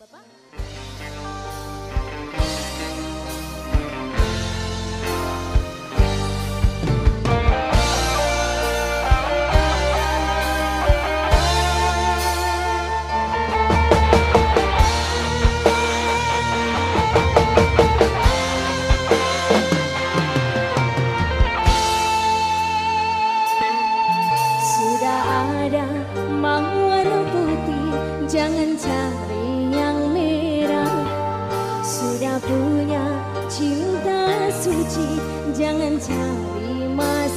Sudah ada mawar putih, jangan cari punya cinta suci. Jangan cari mas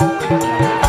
Música